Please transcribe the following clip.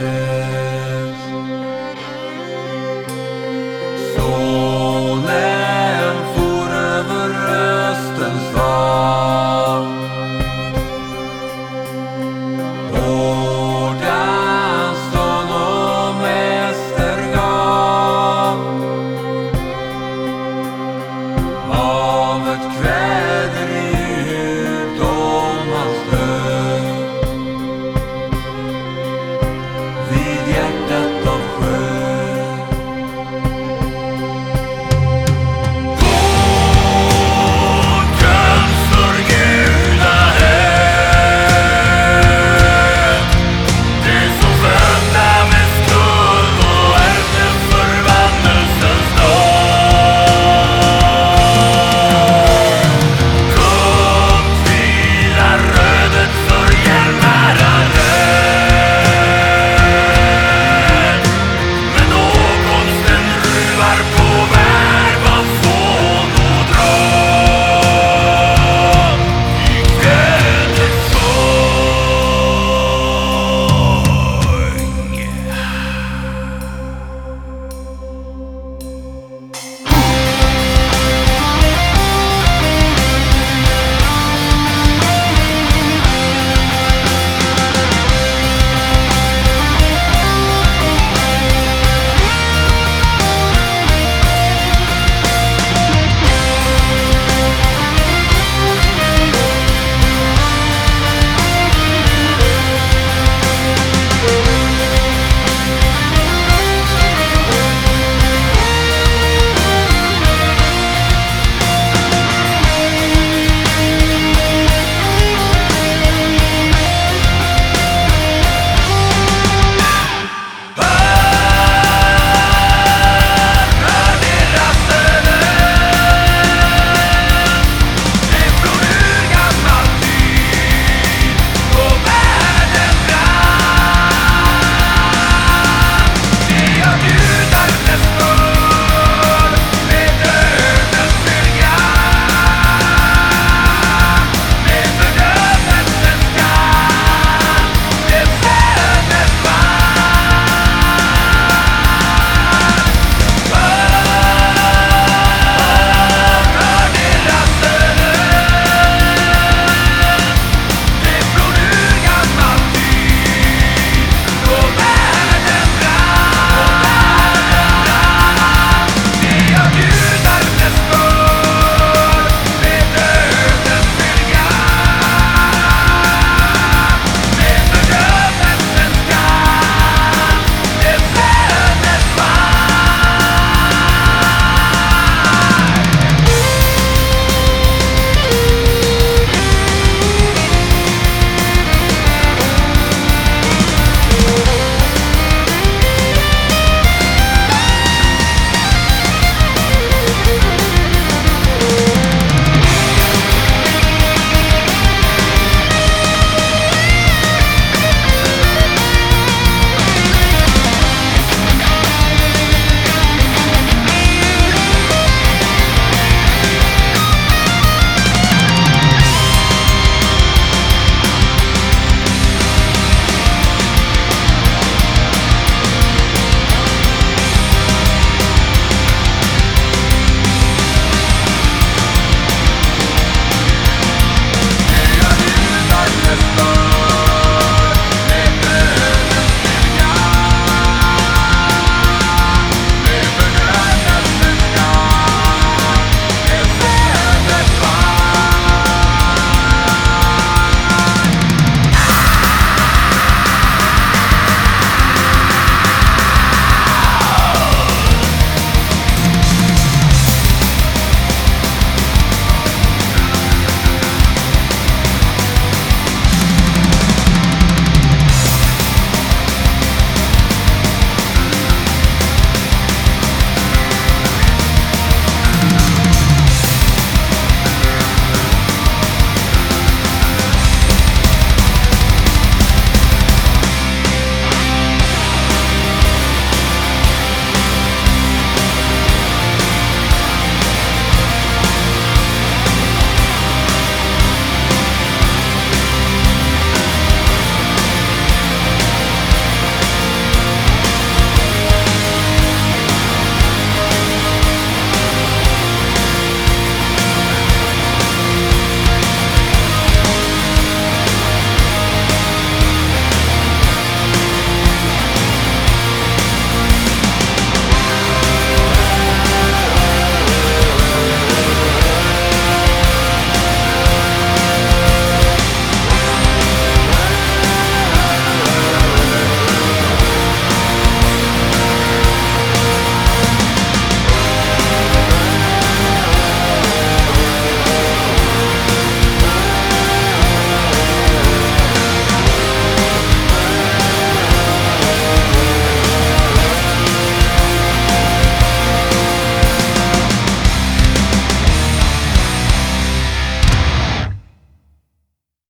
Yeah.